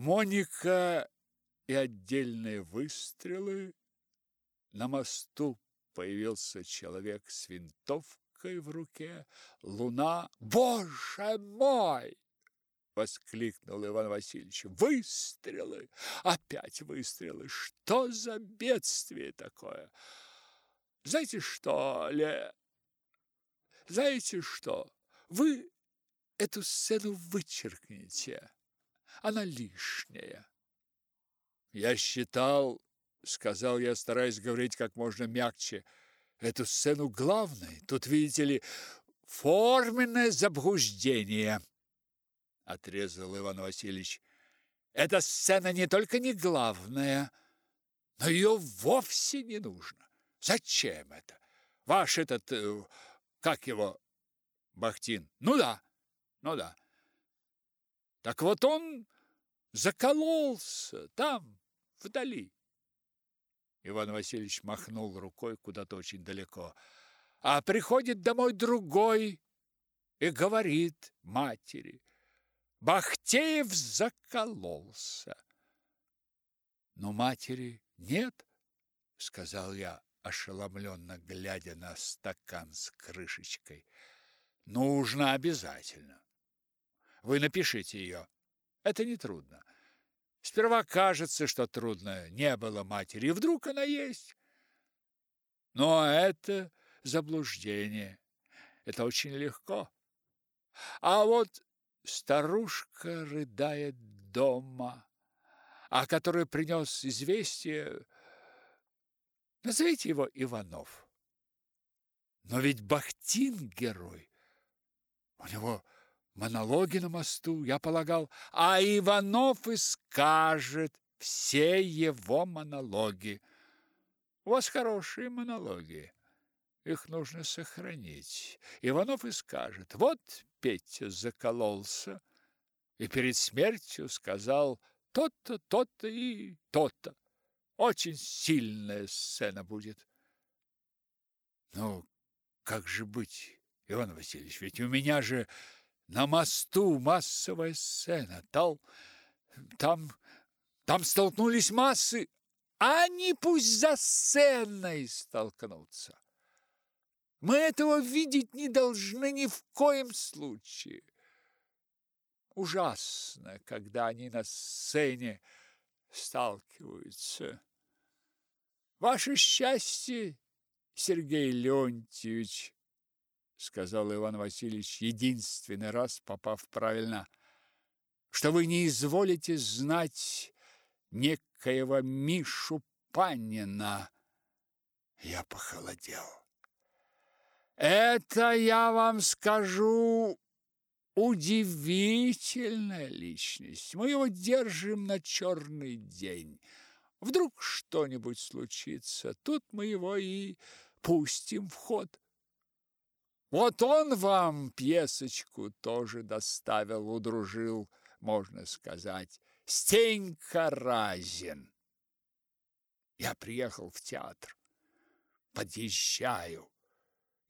Моника и отдельные выстрелы. На мосту появился человек с винтовкой в руке. Луна. Боже мой! воскликнул Иван Васильевич. Выстрелы! Опять выстрелы! Что за бедствие такое? Знаете что, Ле? Знаете что? Вы эту сцену вычеркните. Она лишняя. Я считал, сказал я, стараясь говорить как можно мягче, эту сцену главной. Тут, видите ли, форменное заблуждение отрезал Иван Васильевич. Эта сцена не только не главная, но ее вовсе не нужно. Зачем это? Ваш этот, э, как его, Бахтин? Ну да, ну да. Так вот он закололся там, вдали. Иван Васильевич махнул рукой куда-то очень далеко. А приходит домой другой и говорит матери, Бахтеев закололся. Но матери нет, сказал я, ошеломленно глядя на стакан с крышечкой. Нужно обязательно. Вы напишите ее. Это не трудно. Сперва кажется, что трудно. Не было матери, и вдруг она есть. Но это заблуждение. Это очень легко. А вот старушка рыдает дома, а который принес известие, назовите его Иванов. Но ведь Бахтин герой. У него монологи на мосту, я полагал, а Иванов и скажет все его монологи. У вас хорошие монологи. Их нужно сохранить. Иванов и скажет: "Вот Петя закололся и перед смертью сказал то-то, то-то и то-то. Очень сильная сцена будет". Ну, как же быть, Иван Васильевич? Ведь у меня же на мосту массовая сцена. Там там там столкнулись массы, а они пусть за сценой столкнутся. Мы этого видеть не должны ни в коем случае. Ужасно, когда они на сцене сталкиваются. Ваше счастье, Сергей Леонтьевич, сказал Иван Васильевич единственный раз, попав правильно, что вы не изволите знать некоего Мишу Панина. Я похолодел. Это, я вам скажу, удивительная личность. Мы его держим на черный день. Вдруг что-нибудь случится, тут мы его и пустим в ход. Вот он вам пьесочку тоже доставил, удружил, можно сказать. Стенька Разин. Я приехал в театр. Подъезжаю.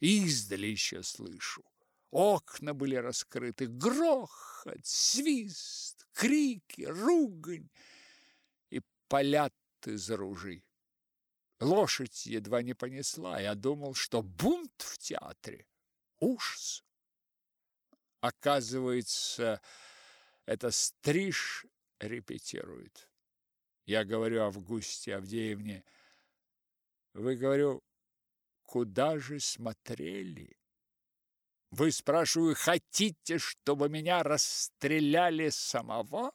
Издали еще слышу. Окна были раскрыты, грохот, свист, крики, ругань и палят из ружей. Лошадь едва не понесла. Я думал, что бунт в театре. Ужас. Оказывается, это стриж репетирует. Я говорю Августе Авдеевне, вы, говорю, куда же смотрели? Вы, спрашиваю, хотите, чтобы меня расстреляли самого?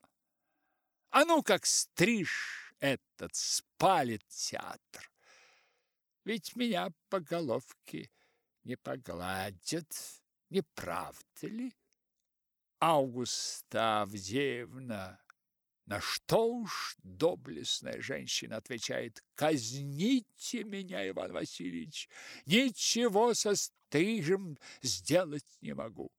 А ну, как стриж этот спалит театр. Ведь меня по головке не погладят, не правда ли? Августа Авдеевна на что уж доблестная женщина отвечает: "Казните меня, Иван Васильевич. Ничего со стрижем сделать не могу.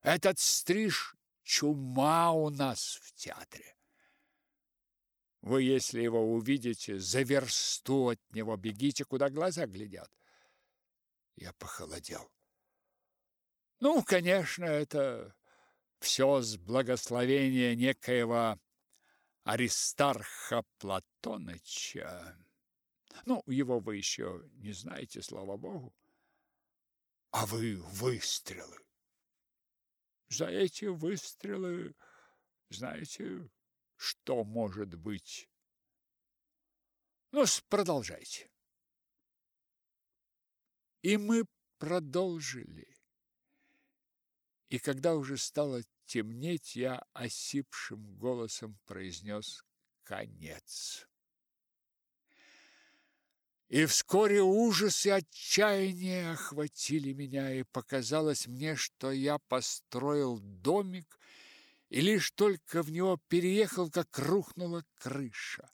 Этот стриж чума у нас в театре. Вы, если его увидите, за версту от него бегите, куда глаза глядят". Я похолодел. Ну, конечно, это все с благословения некоего Аристарха Платоныча. Ну, его вы еще не знаете, слава богу. А вы выстрелы. За эти выстрелы знаете, что может быть? Ну, продолжайте. И мы продолжили. И когда уже стало темнеть, я осипшим голосом произнес «конец». И вскоре ужас и отчаяние охватили меня, и показалось мне, что я построил домик, и лишь только в него переехал, как рухнула крыша.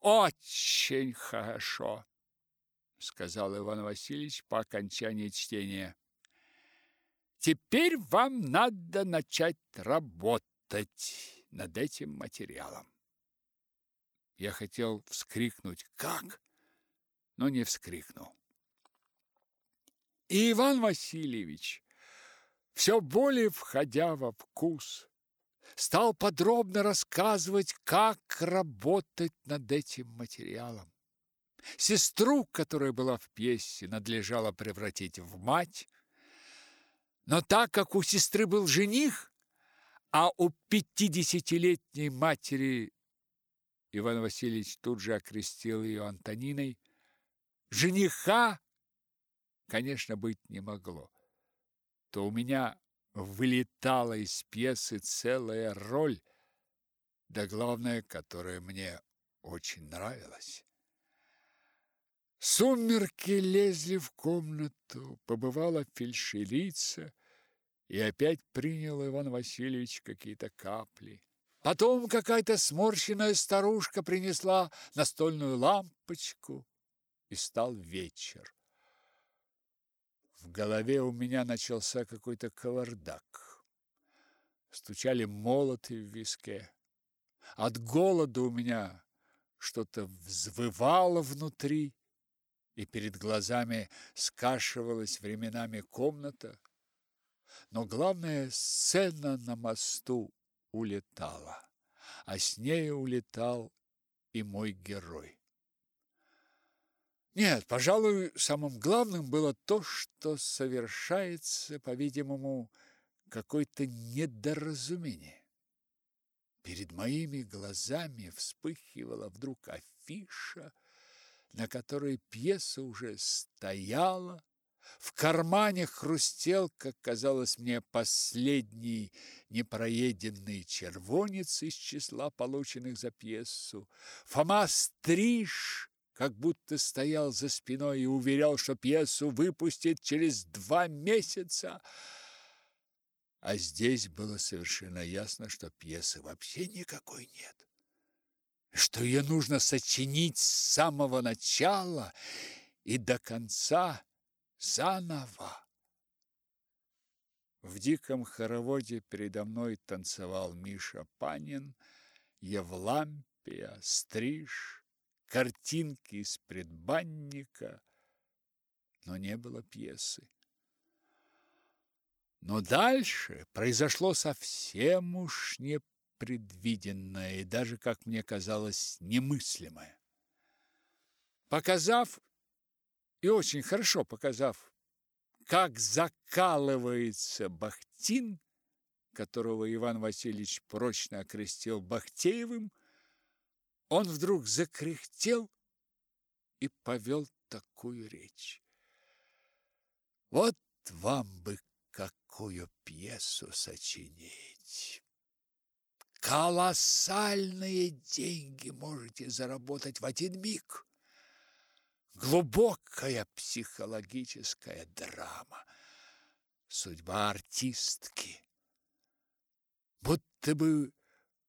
«Очень хорошо!» — сказал Иван Васильевич по окончании чтения. «Теперь вам надо начать работать над этим материалом». Я хотел вскрикнуть «Как?», но не вскрикнул. И Иван Васильевич, все более входя во вкус, стал подробно рассказывать, как работать над этим материалом. Сестру, которая была в пьесе, надлежало превратить в мать, но так как у сестры был жених, а у пятидесятилетней матери Иван Васильевич тут же окрестил ее Антониной, жениха, конечно, быть не могло, то у меня вылетала из пьесы целая роль, да главное, которая мне очень нравилась. Сумерки лезли в комнату, побывала фельдшерица, и опять принял Иван Васильевич какие-то капли. Потом какая-то сморщенная старушка принесла настольную лампочку, и стал вечер. В голове у меня начался какой-то кавардак. Стучали молоты в виске. От голода у меня что-то взвывало внутри, и перед глазами скашивалась временами комната. Но главное, сцена на мосту улетала, а с ней улетал и мой герой. Нет, пожалуй, самым главным было то, что совершается, по-видимому, какое-то недоразумение. Перед моими глазами вспыхивала вдруг афиша, на которой пьеса уже стояла, в кармане хрустел, как казалось мне, последний непроеденный червонец из числа полученных за пьесу. Фома Стриж как будто стоял за спиной и уверял, что пьесу выпустит через два месяца. А здесь было совершенно ясно, что пьесы вообще никакой нет. Что ее нужно сочинить с самого начала и до конца заново. В диком хороводе передо мной танцевал Миша Панин, Евлампия, Стриж, картинки из предбанника, но не было пьесы. Но дальше произошло совсем уж непредвиденное и даже, как мне казалось, немыслимое. Показав, и очень хорошо показав, как закалывается Бахтин, которого Иван Васильевич прочно окрестил Бахтеевым, он вдруг закряхтел и повел такую речь. Вот вам бы какую пьесу сочинить. Колоссальные деньги можете заработать в один миг. Глубокая психологическая драма. Судьба артистки. Будто бы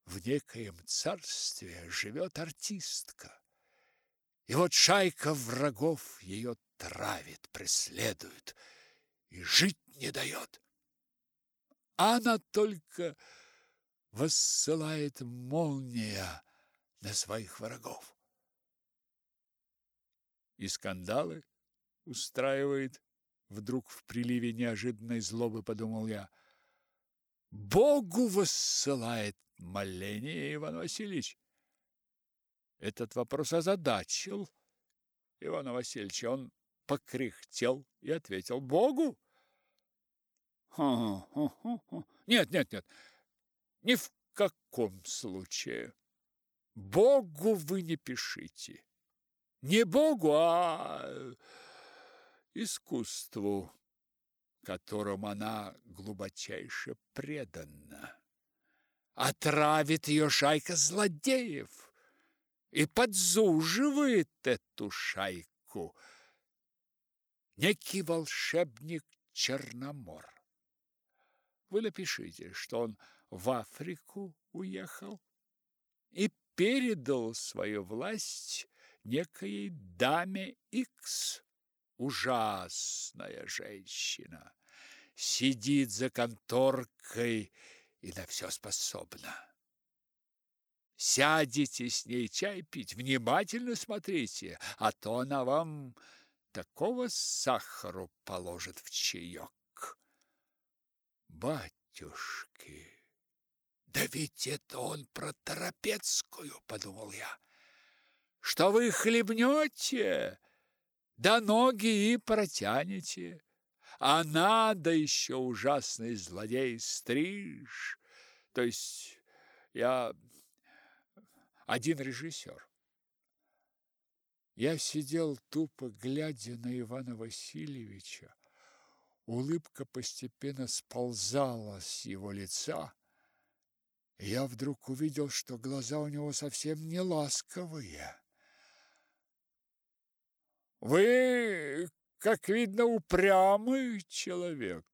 в некоем царстве живет артистка. И вот шайка врагов ее травит, преследует и жить не дает. Она только высылает молния на своих врагов. И скандалы устраивает, вдруг в приливе неожиданной злобы подумал я. Богу высылает моления, Иван Васильевич? Этот вопрос озадачил Ивана Васильевича. Он покряхтел и ответил «Богу». Нет, нет, нет, ни в каком случае. Богу вы не пишите. Не Богу, а искусству, которому она глубочайше предана. Отравит ее шайка злодеев и подзуживает эту шайку некий волшебник Черномор. Вы напишите, что он в Африку уехал и передал свою власть некой даме Икс. Ужасная женщина. Сидит за конторкой и на все способна. Сядете с ней чай пить, внимательно смотрите, а то она вам такого сахару положит в чаек. Батюшки, да ведь это он про Торопецкую, подумал я. Что вы хлебнете, да ноги и протянете. А надо еще ужасный злодей стриж. То есть я один режиссер. Я сидел тупо, глядя на Ивана Васильевича. Улыбка постепенно сползала с его лица. Я вдруг увидел, что глаза у него совсем не ласковые. Вы, как видно, упрямый человек,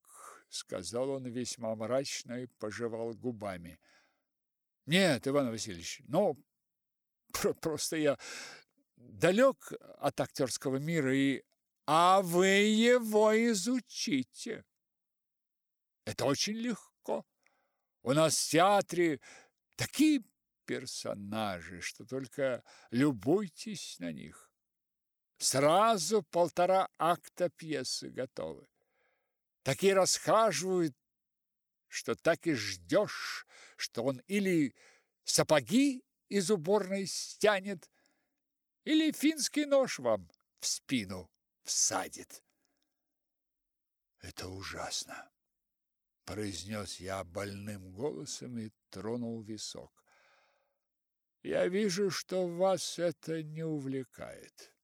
сказал он весьма мрачно и пожевал губами. Нет, Иван Васильевич, ну просто я далек от актерского мира и а вы его изучите. Это очень легко. У нас в театре такие персонажи, что только любуйтесь на них. Сразу полтора акта пьесы готовы. Такие расхаживают, что так и ждешь, что он или сапоги из уборной стянет, или финский нож вам в спину всадит. Это ужасно, произнес я больным голосом и тронул висок. Я вижу, что вас это не увлекает.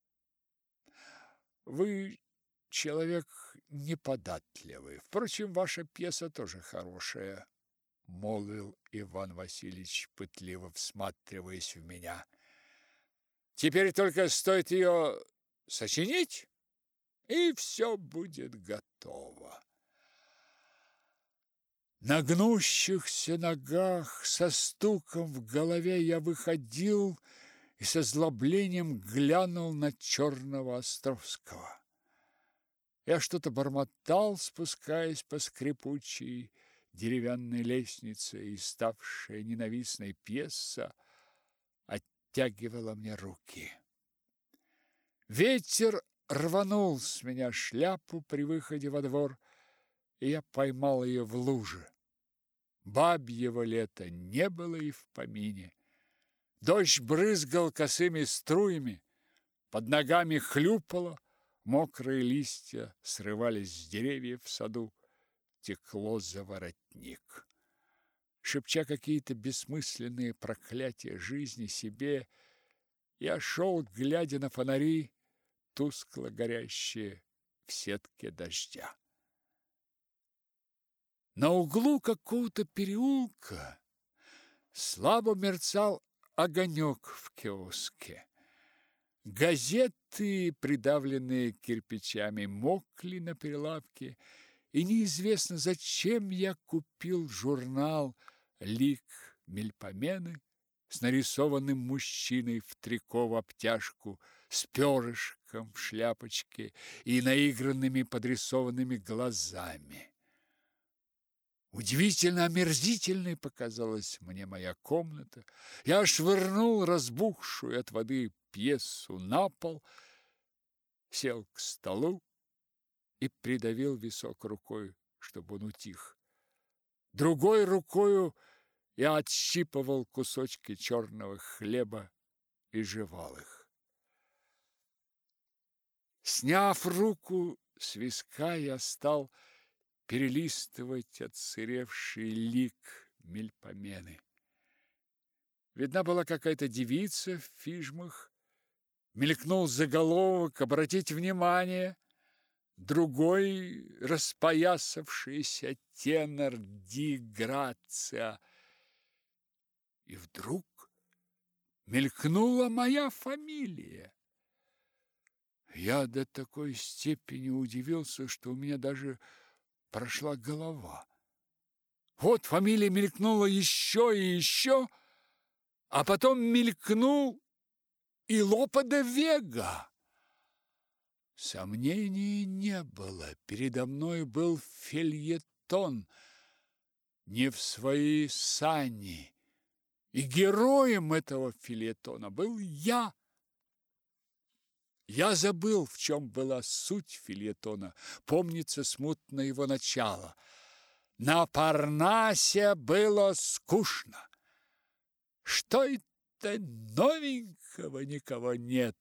Вы человек неподатливый. Впрочем, ваша пьеса тоже хорошая, молвил Иван Васильевич, пытливо всматриваясь в меня. Теперь только стоит ее сочинить, и все будет готово. На гнущихся ногах со стуком в голове я выходил и со злоблением глянул на черного Островского. Я что-то бормотал, спускаясь по скрипучей деревянной лестнице, и ставшая ненавистной пьеса оттягивала мне руки. Ветер рванул с меня шляпу при выходе во двор, и я поймал ее в луже. Бабьего лета не было и в помине. Дождь брызгал косыми струями, под ногами хлюпало, мокрые листья срывались с деревьев в саду, текло за воротник. Шепча какие-то бессмысленные проклятия жизни себе, я шел, глядя на фонари, тускло горящие в сетке дождя. На углу какого-то переулка слабо мерцал огонек в киоске. Газеты, придавленные кирпичами, мокли на прилавке, и неизвестно, зачем я купил журнал «Лик Мельпомены» с нарисованным мужчиной в трико в обтяжку, с перышком в шляпочке и наигранными подрисованными глазами. Удивительно омерзительной показалась мне моя комната. Я швырнул разбухшую от воды пьесу на пол, сел к столу и придавил висок рукой, чтобы он утих. Другой рукою Я отщипывал кусочки черного хлеба и жевал их. Сняв руку с виска, я стал перелистывать отсыревший лик Мельпомены. Видна была какая-то девица в фижмах. Мелькнул заголовок «Обратить внимание!» Другой распоясавшийся тенор Ди Грация. И вдруг мелькнула моя фамилия. Я до такой степени удивился, что у меня даже прошла голова. Вот фамилия мелькнула еще и еще, а потом мелькнул и Лопа де Вега. Сомнений не было. Передо мной был фельетон, не в своей сани. И героем этого фельетона был я. Я забыл, в чем была суть фельетона. Помнится смутно его начало. На Парнасе было скучно. Что это новенького никого нет,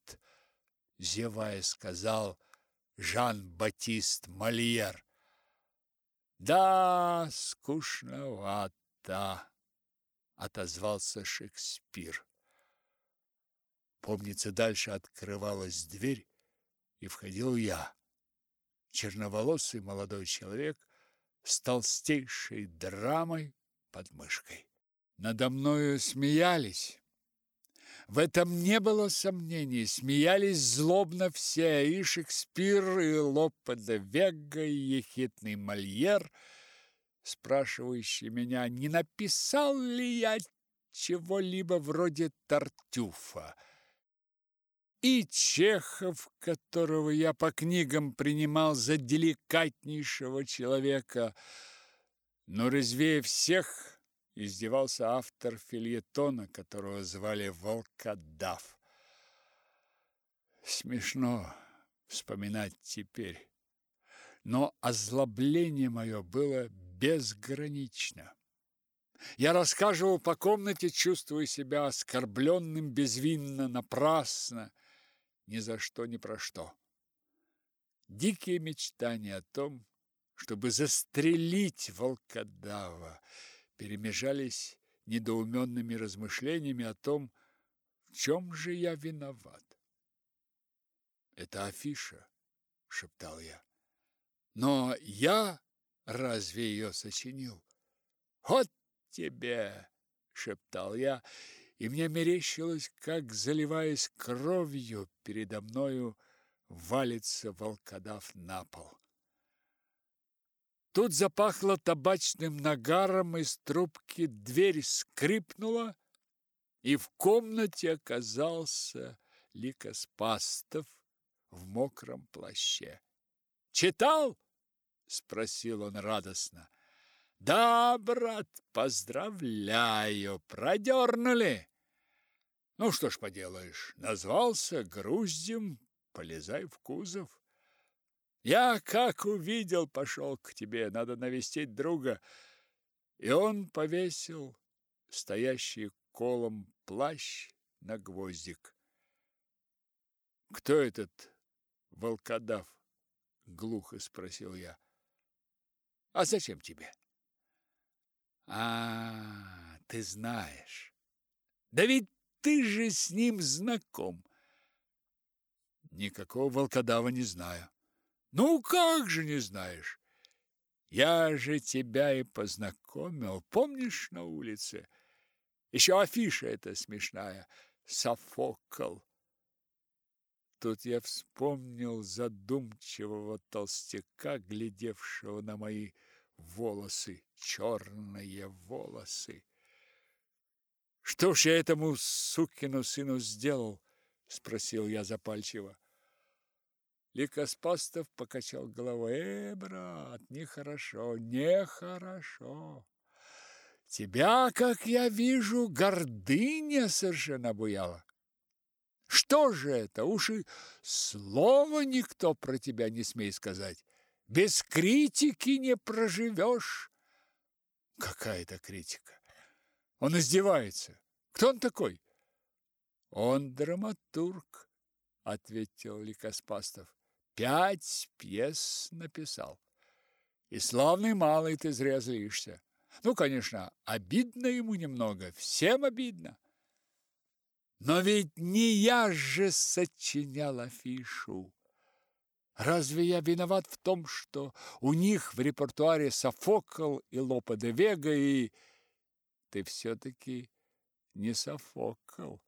зевая сказал Жан-Батист Мольер. Да, скучновато, отозвался Шекспир. Помнится, дальше открывалась дверь, и входил я. Черноволосый молодой человек с толстейшей драмой под мышкой. Надо мною смеялись. В этом не было сомнений. Смеялись злобно все, и Шекспир, и Лопе де Вега, и ехидный Мольер, спрашивающий меня, не написал ли я чего-либо вроде Тартюфа и Чехов, которого я по книгам принимал за деликатнейшего человека. Но резвее всех издевался автор фильетона, которого звали Волкодав. Смешно вспоминать теперь, но озлобление мое было безгранично. Я рассказывал по комнате, чувствуя себя оскорбленным безвинно, напрасно, ни за что, ни про что. Дикие мечтания о том, чтобы застрелить волкодава, перемежались недоуменными размышлениями о том, в чем же я виноват. «Это афиша», — шептал я. «Но я разве ее сочинил?» «Вот тебе!» — шептал я и мне мерещилось, как, заливаясь кровью, передо мною валится волкодав на пол. Тут запахло табачным нагаром, из трубки дверь скрипнула, и в комнате оказался Ликоспастов в мокром плаще. «Читал?» — спросил он радостно. «Да, брат, поздравляю, продернули!» Ну что ж поделаешь, назвался груздем, полезай в кузов. Я как увидел, пошел к тебе, надо навестить друга. И он повесил стоящий колом плащ на гвоздик. Кто этот волкодав? глухо спросил я. А зачем тебе? А, ты знаешь. Да ведь ты же с ним знаком. Никакого волкодава не знаю. Ну, как же не знаешь? Я же тебя и познакомил, помнишь, на улице? Еще афиша эта смешная, Софокл. Тут я вспомнил задумчивого толстяка, глядевшего на мои волосы, черные волосы. Что ж я этому сукину сыну сделал? спросил я запальчиво. Ликоспастов покачал головой. Э, брат, нехорошо, нехорошо. Тебя, как я вижу, гордыня совершенно обуяла. Что же это? Уж и слова никто про тебя не смеет сказать. Без критики не проживешь. Какая-то критика. Он издевается. Кто он такой? Он драматург, ответил Ликоспастов. Пять пьес написал. И славный малый ты зря злишься. Ну, конечно, обидно ему немного, всем обидно. Но ведь не я же сочинял афишу. Разве я виноват в том, что у них в репертуаре Софокл и Лопе де Вега, и ты все-таки не Софокл?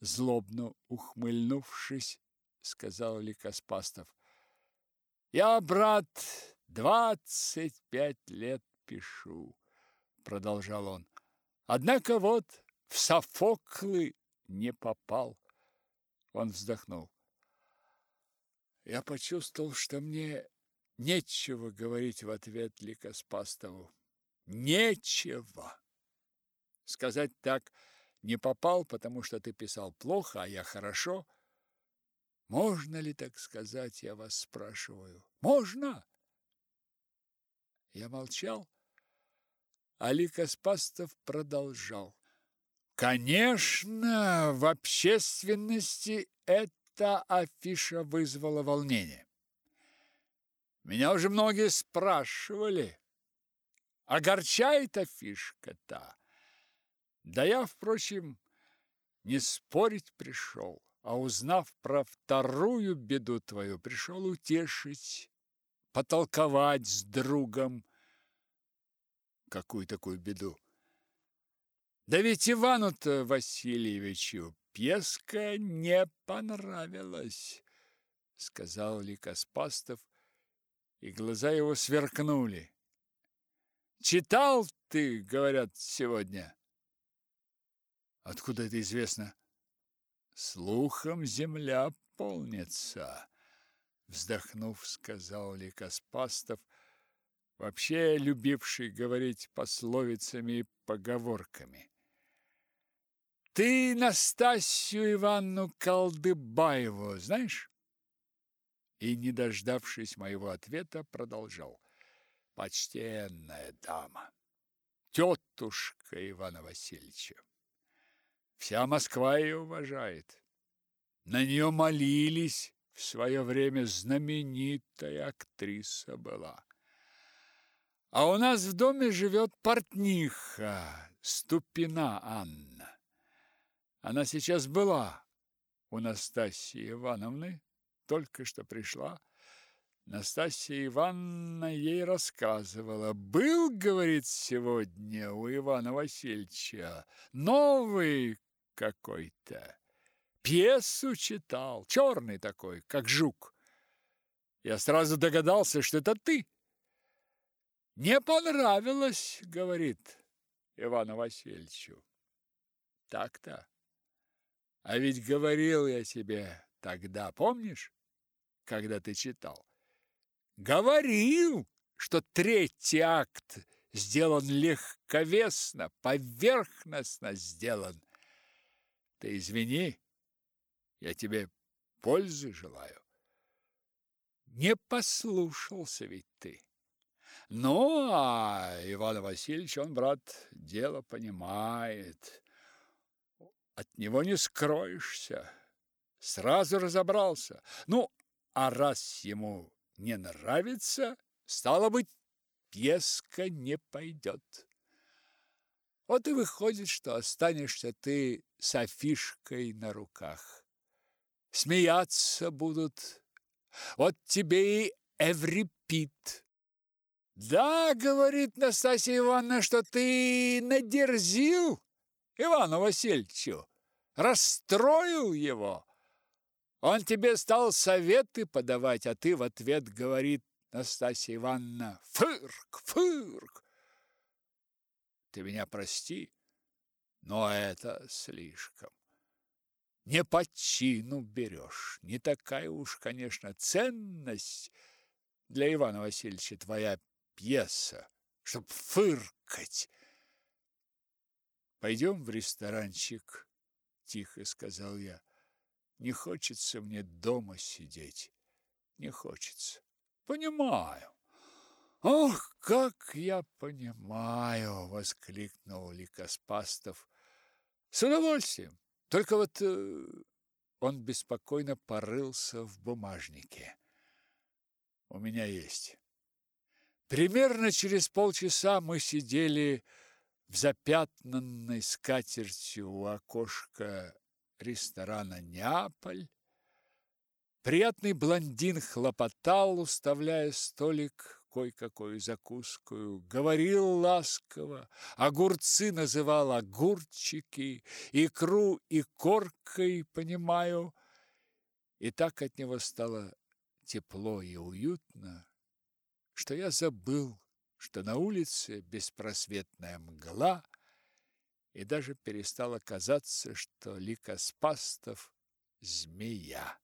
Злобно ухмыльнувшись, сказал Ликоспастов. Я, брат, двадцать пять лет пишу, продолжал он. Однако вот в Софоклы не попал. Он вздохнул. Я почувствовал, что мне нечего говорить в ответ Ликоспастову. Нечего. Сказать так не попал, потому что ты писал плохо, а я хорошо. Можно ли так сказать, я вас спрашиваю? Можно? Я молчал, а Ликоспастов продолжал. Конечно, в общественности эта афиша вызвала волнение. Меня уже многие спрашивали, огорчает афишка-то. Да я, впрочем, не спорить пришел, а узнав про вторую беду твою, пришел утешить, потолковать с другом. Какую такую беду? Да ведь Ивану-то Васильевичу пьеска не понравилась, сказал Ликоспастов, и глаза его сверкнули. Читал ты, говорят, сегодня. Откуда это известно? Слухом земля полнится, вздохнув, сказал Ликоспастов, вообще любивший говорить пословицами и поговорками. Ты Настасью Ивановну Колдыбаеву знаешь? И, не дождавшись моего ответа, продолжал. Почтенная дама, тетушка Ивана Васильевича. Вся Москва ее уважает. На нее молились, в свое время знаменитая актриса была. А у нас в доме живет портниха Ступина Анна. Она сейчас была у Настасьи Ивановны, только что пришла. Настасья Ивановна ей рассказывала. Был, говорит, сегодня у Ивана Васильевича новый какой-то. Пьесу читал, черный такой, как жук. Я сразу догадался, что это ты. Не понравилось, говорит Ивану Васильевичу. Так-то. А ведь говорил я тебе тогда, помнишь, когда ты читал? Говорил, что третий акт сделан легковесно, поверхностно сделан. Ты извини, я тебе пользы желаю. Не послушался ведь ты. Ну, а Иван Васильевич, он, брат, дело понимает. От него не скроешься. Сразу разобрался. Ну, а раз ему не нравится, стало быть, пьеска не пойдет. Вот и выходит, что останешься ты с афишкой на руках. Смеяться будут. Вот тебе и Эврипид. Да, говорит Настасья Ивановна, что ты надерзил Ивану Васильевичу расстроил его. Он тебе стал советы подавать, а ты в ответ говорит Настасья Ивановна: "Фырк, фырк". Ты меня прости, но это слишком. Не по чину берешь. Не такая уж, конечно, ценность для Ивана Васильевича твоя пьеса, чтоб фыркать. Пойдем в ресторанчик тихо сказал я. Не хочется мне дома сидеть. Не хочется. Понимаю. Ох, как я понимаю, воскликнул Ликоспастов. С удовольствием. Только вот э, он беспокойно порылся в бумажнике. У меня есть. Примерно через полчаса мы сидели в запятнанной скатертью у окошка ресторана «Неаполь». Приятный блондин хлопотал, уставляя столик кой-какой закускую, говорил ласково, огурцы называл огурчики, икру и коркой, понимаю, и так от него стало тепло и уютно, что я забыл, что на улице беспросветная мгла, и даже перестало казаться, что Ликоспастов – змея.